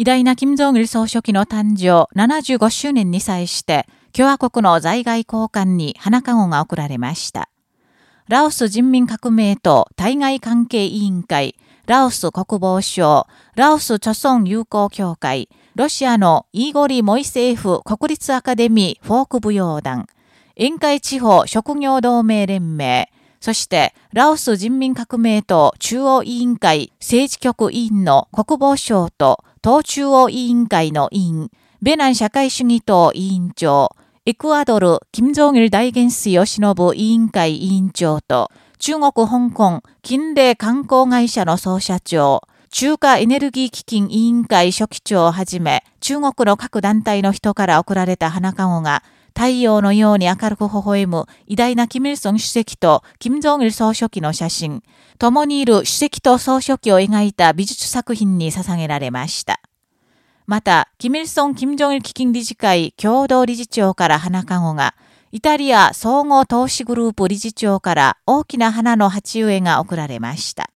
偉大な金正日総書記の誕生75周年に際して、共和国の在外交換に花籠が贈られました。ラオス人民革命党対外関係委員会、ラオス国防省、ラオス著村友好協会、ロシアのイーゴリ・モイセーフ国立アカデミーフォーク舞踊団、沿海地方職業同盟連盟、そして、ラオス人民革命党中央委員会政治局委員の国防省と党中央委員会の委員、ベナン社会主義党委員長、エクアドル、金正日大元帥を忍ぶ委員会委員長と、中国香港近代観光会社の総社長、中華エネルギー基金委員会書記長をはじめ、中国の各団体の人から贈られた花籠が、太陽のように明るく微笑む偉大なキム・イルソン主席と金正日総書記の写真、共にいる主席と総書記を描いた美術作品に捧げられました。また、キム・イルソン・金正日基金理事会共同理事長から花籠が、イタリア総合投資グループ理事長から大きな花の鉢植えが贈られました。